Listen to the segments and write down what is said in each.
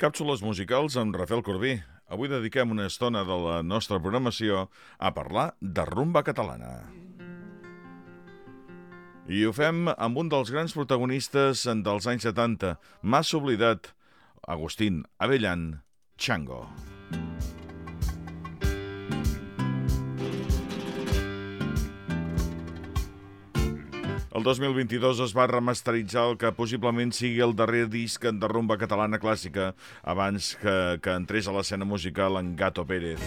Càpsules musicals amb Rafael Corbí. Avui dediquem una estona de la nostra programació a parlar de rumba catalana. I ho fem amb un dels grans protagonistes dels anys 70, massa oblidat, Agustín Avellan, Chango. El 2022 es va remasteritzar el que possiblement sigui el darrer disc de rumba catalana clàssica abans que, que entrés a l'escena musical en Gato Pérez.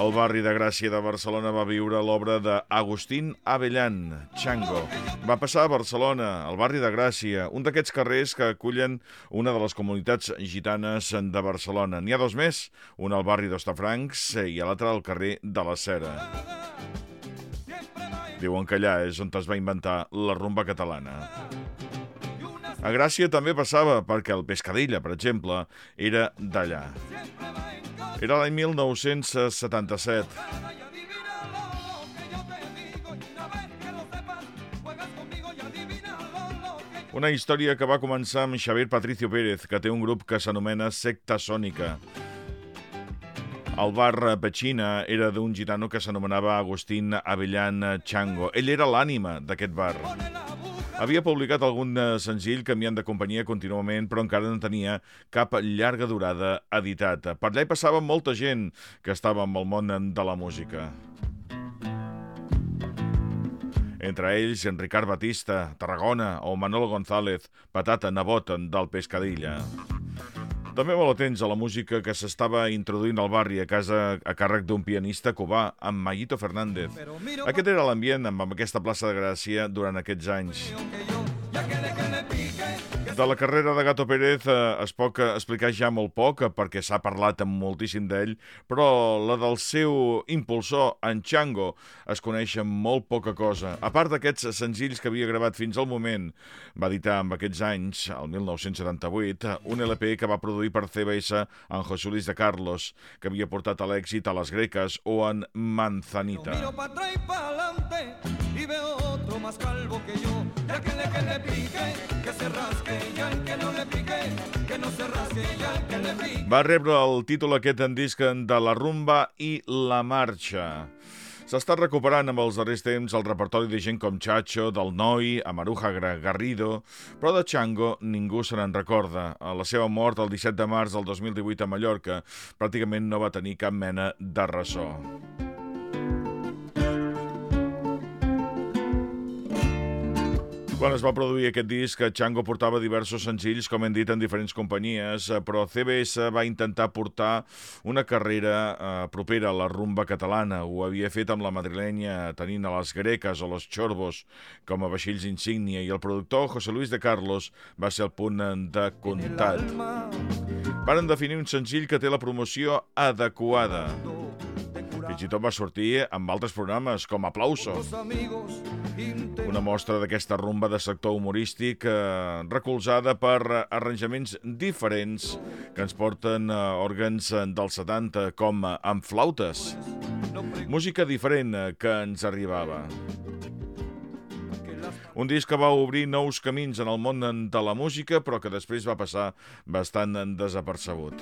El barri de Gràcia de Barcelona va viure l'obra d'Agustín Avellan, Chango. Va passar a Barcelona, al barri de Gràcia, un d'aquests carrers que acullen una de les comunitats gitanes de Barcelona. N'hi ha dos més, un al barri d'Ostafrancs i l'altre al carrer de la Cera. Diuen que allà és on es va inventar la rumba catalana. A Gràcia també passava, perquè el Pescadilla, per exemple, era d'allà. Era l'any 1977. Una història que va començar amb Xavier Patricio Pérez, que té un grup que s'anomena Secta Sònica. El bar Pechina era d'un gitano que s'anomenava Agustín Avellan Chango. Ell era l'ànima d'aquest bar. Havia publicat algun senzill canviant de companyia contínuament, però encara no tenia cap llarga durada editat. Per allà hi passava molta gent que estava amb el món de la música. Entre ells, en Ricard Batista, Tarragona, o Manolo González, patata nebot del Pescadilla. També molt atents a la música que s'estava introduint al barri a casa a càrrec d'un pianista cubà, amb Mayito Fernández. Aquest era l'ambient amb aquesta plaça de Gràcia durant aquests anys. De la carrera de Gato Pérez eh, es pot explicar ja molt poc, perquè s'ha parlat amb moltíssim d'ell, però la del seu impulsor, en Chango, es coneix molt poca cosa. A part d'aquests senzills que havia gravat fins al moment, va editar amb aquests anys, el 1978, un LP que va produir per CBS en José Luis de Carlos, que havia portat a l'èxit a les greques, o en Manzanita. Miro pa y y veo otro más calvo que yo, ya que le, que le pique, que se rasque va rebre el títol aquest en disc de La rumba i la marxa. S'està recuperant amb els darrers temps el repertori de gent com Chacho, Del Noi, Amaruja Garrido, però de Chango ningú se n'en recorda. A la seva mort el 17 de març del 2018 a Mallorca pràcticament no va tenir cap mena de ressò. Quan es va produir aquest disc, Chango portava diversos senzills, com hem dit, en diferents companyies, eh, però CBS va intentar portar una carrera eh, propera a la rumba catalana. Ho havia fet amb la madrilenya, tenint a les greques o les chorbos com a vaixells insígnia, i el productor, José Luis de Carlos, va ser el punt de comptat. Varen definir un senzill que té la promoció adequada. Fins i tot va sortir amb altres programes, com Aplauso. Una mostra d'aquesta rumba de sector humorístic eh, recolzada per arranjaments diferents que ens porten a òrgans dels 70, com amb flautes. Música diferent que ens arribava. Un disc que va obrir nous camins en el món de la música, però que després va passar bastant desapercebut.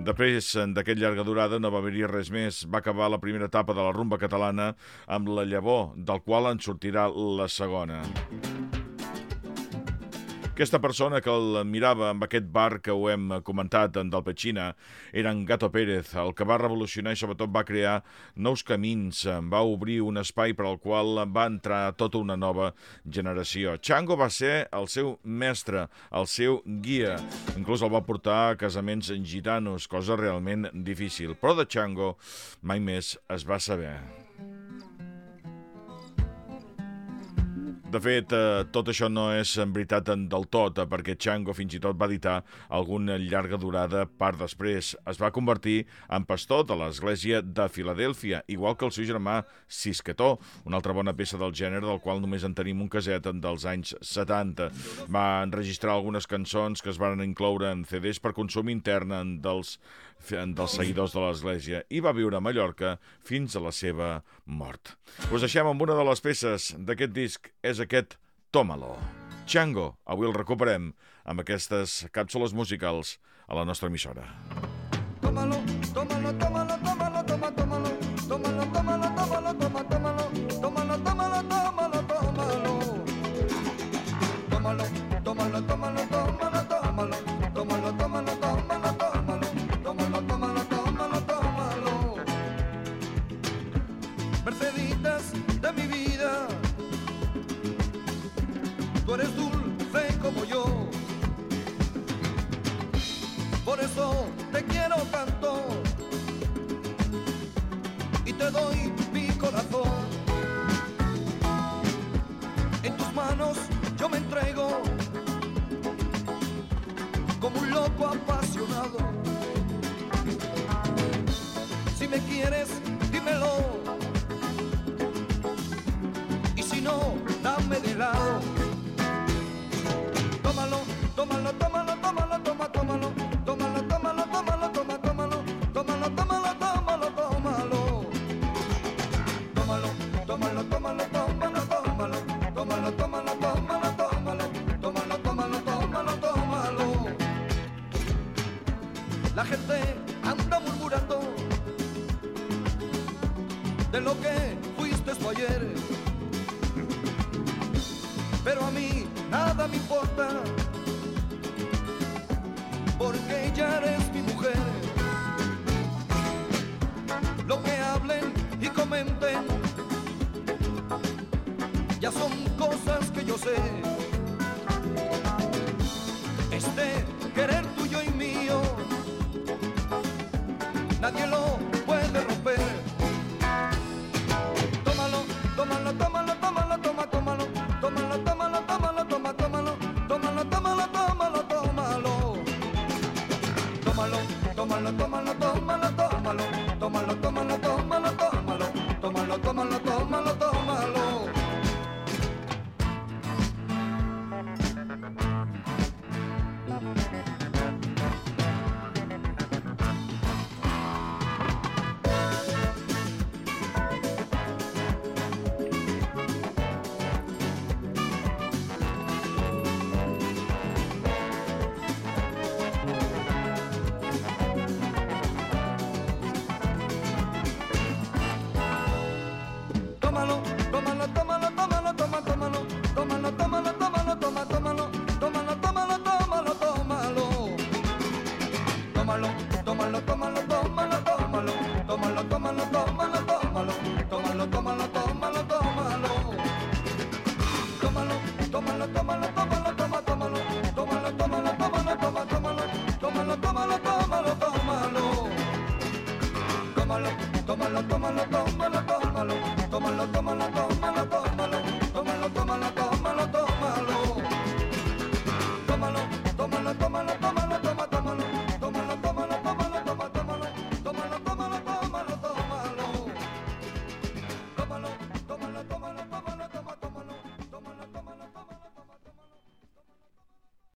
Després d'aquest llarga durada no va haver-hi res més. Va acabar la primera etapa de la rumba catalana amb la llavor, del qual en sortirà la segona. Aquesta persona que el mirava amb aquest bar que ho hem comentat en del Pechina era en Gato Pérez, el que va revolucionar i sobretot va crear nous camins, va obrir un espai per al qual va entrar tota una nova generació. Chango va ser el seu mestre, el seu guia, inclús el va portar a casaments gitanos, cosa realment difícil, però de Chango mai més es va saber. De fet, eh, tot això no és en veritat del tot, eh, perquè Chango fins i tot va editar alguna llarga durada part després. Es va convertir en pastor de l'església de Filadèlfia, igual que el seu germà Sisquetó, una altra bona peça del gènere del qual només en tenim un caset dels anys 70. Va enregistrar algunes cançons que es van incloure en CDs per consum intern dels dels seguidors de l'Església i va viure a Mallorca fins a la seva mort. Us deixem amb una de les peces d'aquest disc, és aquest Tómalo. Chango. Avui el recuperem amb aquestes càpsules musicals a la nostra emissora. Tómalo, tómalo, tómalo, tómalo, tómalo, tómalo, tómalo, tómalo, tómalo, tómalo, tómalo, tómalo, tómalo, tómalo. Tómalo, tómalo, tómalo, tómalo, tómalo, Te quiero tanto y te doy mi corazón. En tus manos yo me entrego como un loco apasionado. Si me quieres, La gente anda murmurando de lo que fuiste tú ayer. Pero a mí nada me importa, porque ya eres mi mujer. Lo que hablen y comenten ya son cosas que yo sé. Tómalo, tómalo, tómalo, tómalo, tómalo, tómalo, tómalo, tómalo, tómalo, tómalo, tómalo, tómalo, tómalo. Tómalo, tómalo, tómalo,